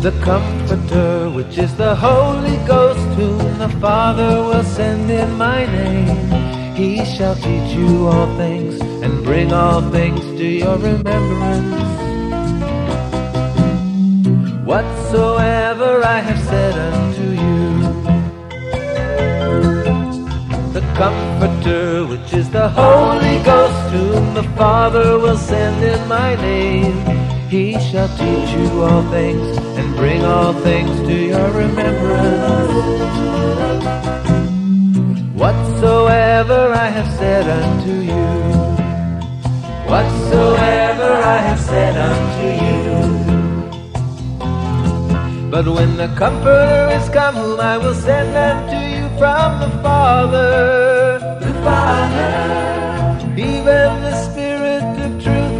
The Comforter, which is the Holy Ghost, whom the Father will send in my name. He shall teach you all things and bring all things to your remembrance. Whatsoever I have said unto you. Comforter, which is the Holy Ghost, whom the Father will send in my name. He shall teach you all things and bring all things to your remembrance. Whatsoever I have said unto you, whatsoever I have said unto you. But when the Comforter is come, whom I will send unto you from the Father,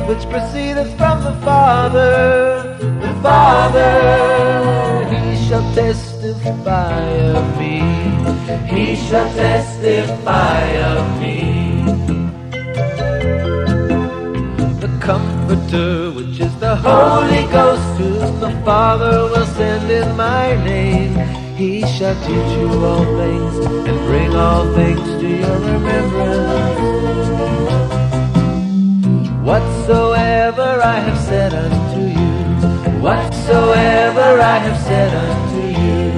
which proceedeth from the Father, the Father. He shall testify of me, he shall testify of me. The Comforter, which is the Holy Ghost, whom the Father will send in my name. He shall teach you all things and bring all things to your remembrance Whatsoever I have said unto you, whatsoever I have said unto you.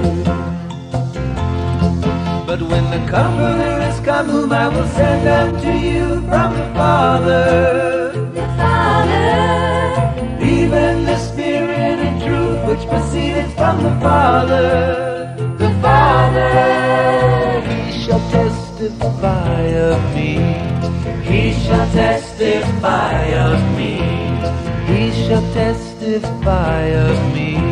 But when the Comforter is come, whom I will send unto you from the Father, the Father, even the Spirit and truth which proceedeth from the Father, the Father, he shall testify of me. He shall testify of me. He shall testify of me.